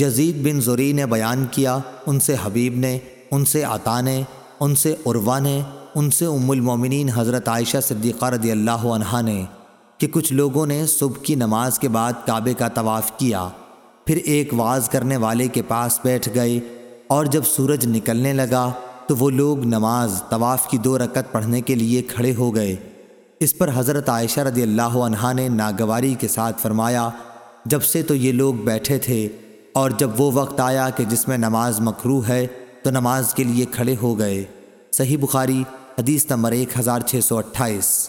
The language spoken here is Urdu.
یزید بن زری نے بیان کیا، ان سے حبیب نے، ان سے عطا نے، ان سے عروا نے، ان سے ام المومنین حضرت عائشہ صدیقہ رضی اللہ عنہ نے کہ کچھ لوگوں نے صبح کی نماز کے بعد کعبے کا طواف کیا۔ پھر ایک واز کرنے والے کے پاس بیٹھ گئے اور جب سورج نکلنے لگا تو وہ لوگ نماز، طواف کی دو رکت پڑھنے کے لیے کھڑے ہو گئے۔ اس پر حضرت عائشہ رضی اللہ عنہ نے ناگواری کے ساتھ فرمایا، جب سے تو یہ لوگ بیٹھے تھے اور جب وہ وقت آیا کہ جس میں نماز مکرو ہے، تو نماز کے لیے کھڑے ہو گئے۔ صحیح بخاری، حدیث نمبر ایک ہزار چھ سو اٹھائیس۔